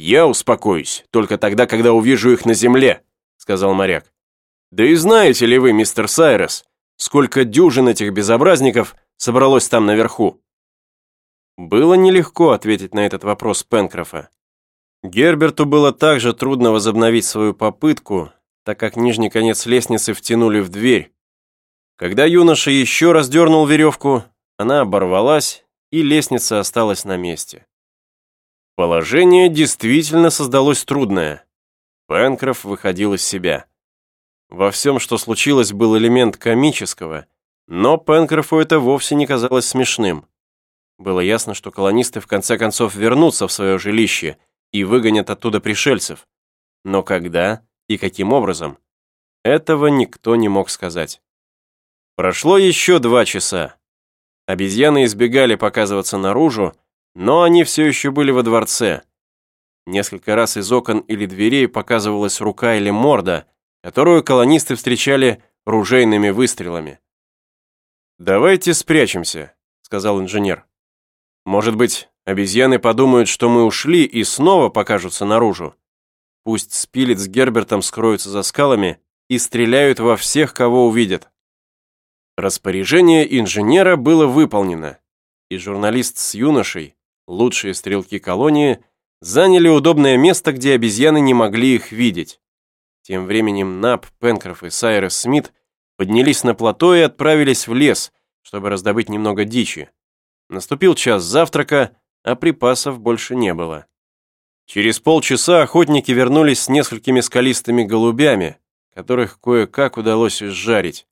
«Я успокоюсь только тогда, когда увижу их на земле», — сказал моряк. «Да и знаете ли вы, мистер Сайрес, сколько дюжин этих безобразников собралось там наверху?» Было нелегко ответить на этот вопрос Пенкрофа. Герберту было также трудно возобновить свою попытку, так как нижний конец лестницы втянули в дверь. Когда юноша еще раз дернул веревку, она оборвалась, и лестница осталась на месте. Положение действительно создалось трудное. Пенкроф выходил из себя. Во всем, что случилось, был элемент комического, но Пенкрофу это вовсе не казалось смешным. Было ясно, что колонисты в конце концов вернутся в свое жилище и выгонят оттуда пришельцев. Но когда и каким образом? Этого никто не мог сказать. Прошло еще два часа. Обезьяны избегали показываться наружу, но они все еще были во дворце. Несколько раз из окон или дверей показывалась рука или морда, которую колонисты встречали ружейными выстрелами. «Давайте спрячемся», — сказал инженер. Может быть, обезьяны подумают, что мы ушли и снова покажутся наружу. Пусть Спилет с Гербертом скроются за скалами и стреляют во всех, кого увидят. Распоряжение инженера было выполнено, и журналист с юношей, лучшие стрелки колонии, заняли удобное место, где обезьяны не могли их видеть. Тем временем Нап, Пенкроф и Сайрес Смит поднялись на плато и отправились в лес, чтобы раздобыть немного дичи. Наступил час завтрака, а припасов больше не было. Через полчаса охотники вернулись с несколькими скалистыми голубями, которых кое-как удалось изжарить.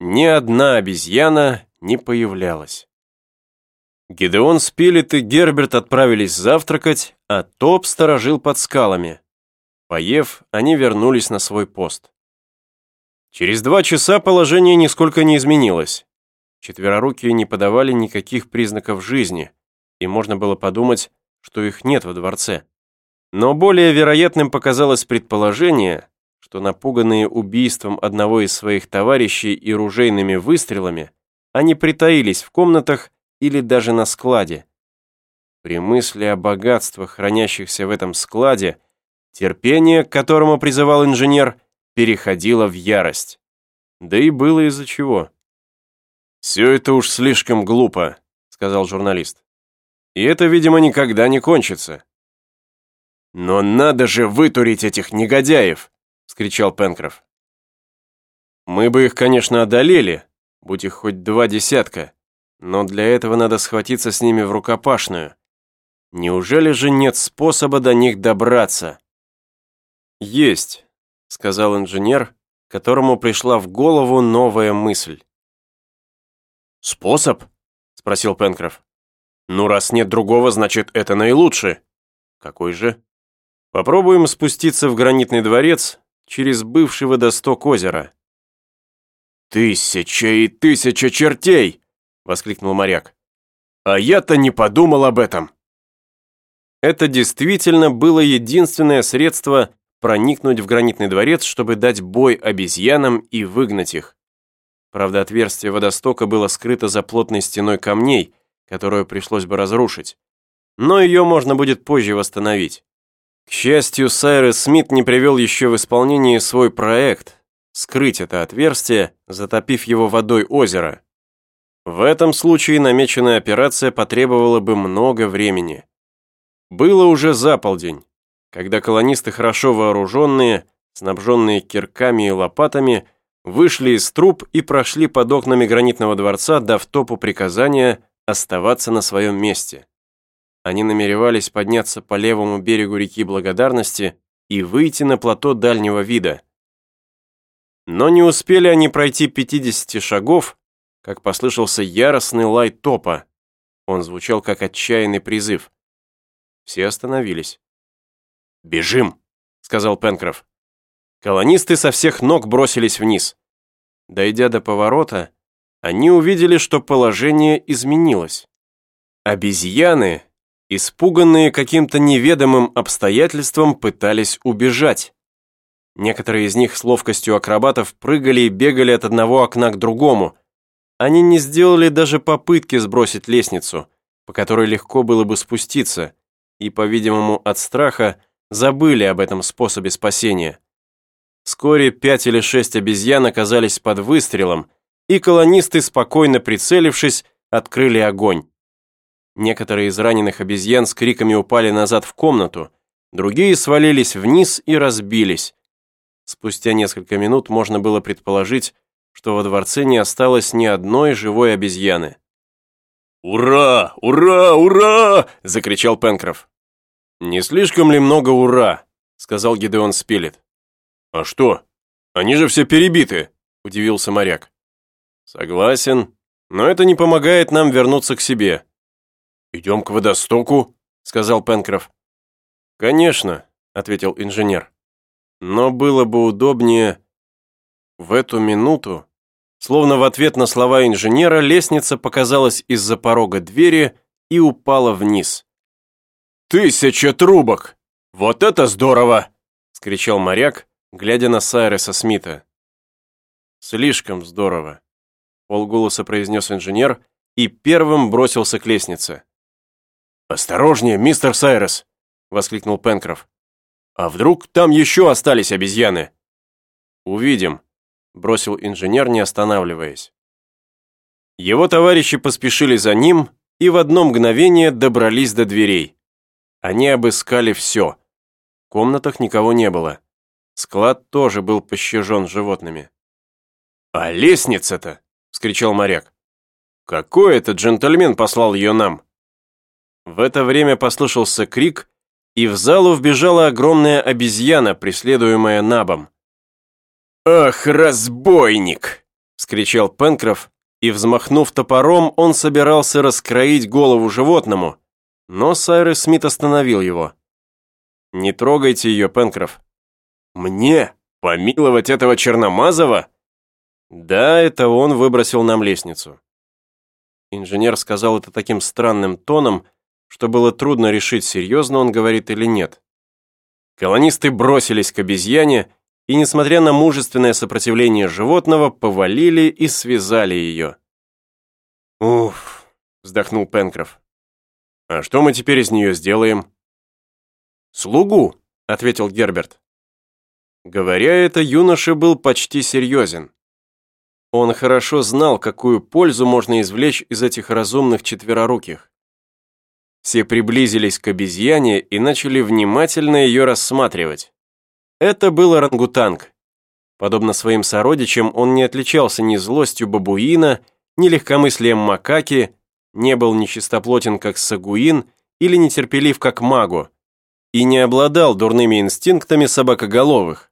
Ни одна обезьяна не появлялась. Гидеон Спилет и Герберт отправились завтракать, а Топ сторожил под скалами. Поев, они вернулись на свой пост. Через два часа положение нисколько не изменилось. Четверорукие не подавали никаких признаков жизни, и можно было подумать, что их нет во дворце. Но более вероятным показалось предположение, что напуганные убийством одного из своих товарищей и ружейными выстрелами, они притаились в комнатах или даже на складе. При мысли о богатствах, хранящихся в этом складе, терпение, к которому призывал инженер, переходило в ярость. Да и было из-за чего. «Все это уж слишком глупо», — сказал журналист. «И это, видимо, никогда не кончится». «Но надо же вытурить этих негодяев!» — вскричал Пенкроф. «Мы бы их, конечно, одолели, будь их хоть два десятка, но для этого надо схватиться с ними в рукопашную. Неужели же нет способа до них добраться?» «Есть», — сказал инженер, которому пришла в голову новая мысль. «Способ?» — спросил Пенкроф. «Ну, раз нет другого, значит, это наилучший». «Какой же?» «Попробуем спуститься в гранитный дворец через бывший водосток озера». «Тысяча и тысяча чертей!» — воскликнул моряк. «А я-то не подумал об этом!» Это действительно было единственное средство проникнуть в гранитный дворец, чтобы дать бой обезьянам и выгнать их. Правда, отверстие водостока было скрыто за плотной стеной камней, которую пришлось бы разрушить. Но ее можно будет позже восстановить. К счастью, Сайрес Смит не привел еще в исполнение свой проект – скрыть это отверстие, затопив его водой озера. В этом случае намеченная операция потребовала бы много времени. Было уже за полдень, когда колонисты, хорошо вооруженные, снабженные кирками и лопатами, вышли из труб и прошли под окнами гранитного дворца, дав топу приказания оставаться на своем месте. Они намеревались подняться по левому берегу реки Благодарности и выйти на плато дальнего вида. Но не успели они пройти 50 шагов, как послышался яростный лай топа. Он звучал как отчаянный призыв. Все остановились. «Бежим!» — сказал Пенкроф. Колонисты со всех ног бросились вниз. Дойдя до поворота, они увидели, что положение изменилось. Обезьяны, испуганные каким-то неведомым обстоятельством, пытались убежать. Некоторые из них с ловкостью акробатов прыгали и бегали от одного окна к другому. Они не сделали даже попытки сбросить лестницу, по которой легко было бы спуститься, и, по-видимому, от страха забыли об этом способе спасения. Вскоре пять или шесть обезьян оказались под выстрелом, и колонисты, спокойно прицелившись, открыли огонь. Некоторые из раненых обезьян с криками упали назад в комнату, другие свалились вниз и разбились. Спустя несколько минут можно было предположить, что во дворце не осталось ни одной живой обезьяны. «Ура! Ура! Ура!» – закричал Пенкроф. «Не слишком ли много ура?» – сказал Гидеон Спилет. «А что? Они же все перебиты!» – удивился моряк. «Согласен, но это не помогает нам вернуться к себе». «Идем к водостоку», — сказал Пенкроф. «Конечно», — ответил инженер. «Но было бы удобнее...» В эту минуту, словно в ответ на слова инженера, лестница показалась из-за порога двери и упала вниз. «Тысяча трубок! Вот это здорово!» — скричал моряк, глядя на Сайреса Смита. «Слишком здорово», полголоса произнес инженер и первым бросился к лестнице. «Осторожнее, мистер Сайрес!» — воскликнул Пенкроф. «А вдруг там еще остались обезьяны?» «Увидим», — бросил инженер, не останавливаясь. Его товарищи поспешили за ним и в одно мгновение добрались до дверей. Они обыскали все. В комнатах никого не было. Склад тоже был пощажен животными. «А лестница-то?» вскричал моряк. «Какой это джентльмен послал ее нам?» В это время послышался крик, и в залу вбежала огромная обезьяна, преследуемая Набом. «Ах, разбойник!» — вскричал Пенкроф, и, взмахнув топором, он собирался раскроить голову животному, но Сайрес Смит остановил его. «Не трогайте ее, Пенкроф». «Мне? Помиловать этого Черномазова?» Да, это он выбросил нам лестницу. Инженер сказал это таким странным тоном, что было трудно решить, серьезно он говорит или нет. Колонисты бросились к обезьяне и, несмотря на мужественное сопротивление животного, повалили и связали ее. «Уф», — вздохнул Пенкроф. «А что мы теперь из нее сделаем?» «Слугу», — ответил Герберт. Говоря это, юноша был почти серьезен. Он хорошо знал, какую пользу можно извлечь из этих разумных четвероруких. Все приблизились к обезьяне и начали внимательно ее рассматривать. Это был орангутанг. Подобно своим сородичам, он не отличался ни злостью бабуина, ни легкомыслием макаки, не был ни чистоплотен, как сагуин, или нетерпелив, как магу, и не обладал дурными инстинктами собакоголовых.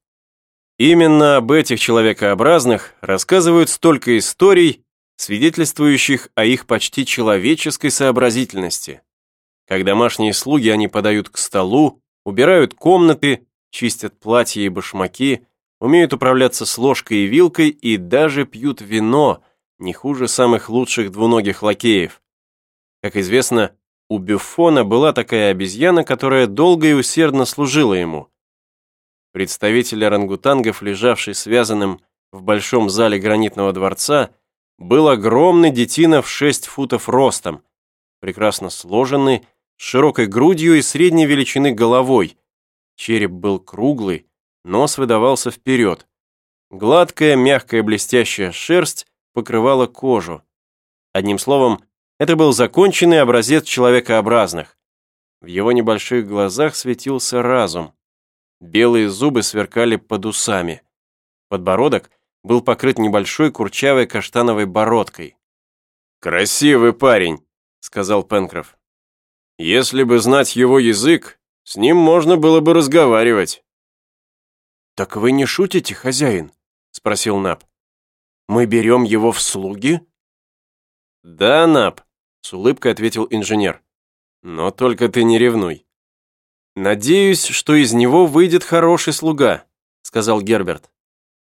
Именно об этих человекообразных рассказывают столько историй, свидетельствующих о их почти человеческой сообразительности. Как домашние слуги они подают к столу, убирают комнаты, чистят платья и башмаки, умеют управляться с ложкой и вилкой и даже пьют вино, не хуже самых лучших двуногих лакеев. Как известно, у Бюфона была такая обезьяна, которая долго и усердно служила ему – Представитель орангутангов, лежавший связанным в большом зале гранитного дворца, был огромный детина в 6 футов ростом, прекрасно сложенный, с широкой грудью и средней величины головой. Череп был круглый, нос выдавался вперед. Гладкая, мягкая, блестящая шерсть покрывала кожу. Одним словом, это был законченный образец человекообразных. В его небольших глазах светился разум. Белые зубы сверкали под усами. Подбородок был покрыт небольшой курчавой каштановой бородкой. «Красивый парень», — сказал Пенкроф. «Если бы знать его язык, с ним можно было бы разговаривать». «Так вы не шутите, хозяин?» — спросил Наб. «Мы берем его в слуги?» «Да, Наб», — с улыбкой ответил инженер. «Но только ты не ревнуй. «Надеюсь, что из него выйдет хороший слуга», — сказал Герберт.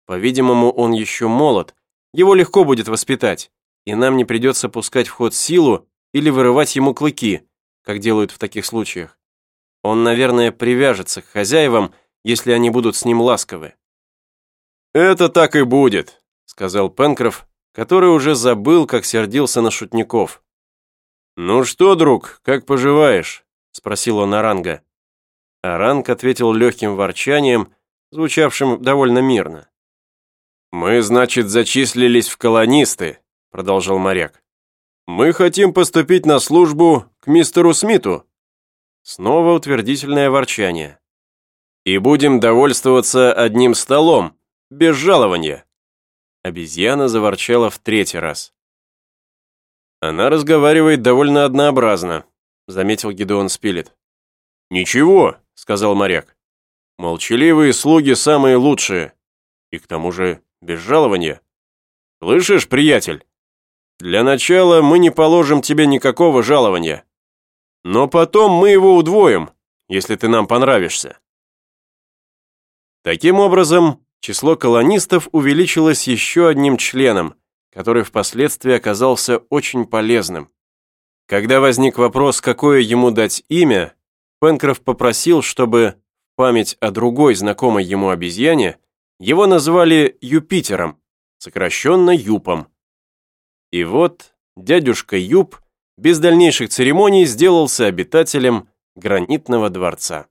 «По-видимому, он еще молод, его легко будет воспитать, и нам не придется пускать в ход силу или вырывать ему клыки, как делают в таких случаях. Он, наверное, привяжется к хозяевам, если они будут с ним ласковы». «Это так и будет», — сказал Пенкроф, который уже забыл, как сердился на шутников. «Ну что, друг, как поживаешь?» спросил он Аранга. Аранг ответил легким ворчанием, звучавшим довольно мирно. «Мы, значит, зачислились в колонисты», — продолжал моряк. «Мы хотим поступить на службу к мистеру Смиту». Снова утвердительное ворчание. «И будем довольствоваться одним столом, без жалования». Обезьяна заворчала в третий раз. «Она разговаривает довольно однообразно», — заметил Гидеон Спилет. «Ничего», — сказал моряк. «Молчаливые слуги самые лучшие. И к тому же без жалования. Слышишь, приятель? Для начала мы не положим тебе никакого жалования. Но потом мы его удвоим, если ты нам понравишься». Таким образом, число колонистов увеличилось еще одним членом, который впоследствии оказался очень полезным. Когда возник вопрос, какое ему дать имя, Пенкроф попросил, чтобы в память о другой знакомой ему обезьяне его назвали Юпитером, сокращенно Юпом. И вот дядюшка Юп без дальнейших церемоний сделался обитателем гранитного дворца.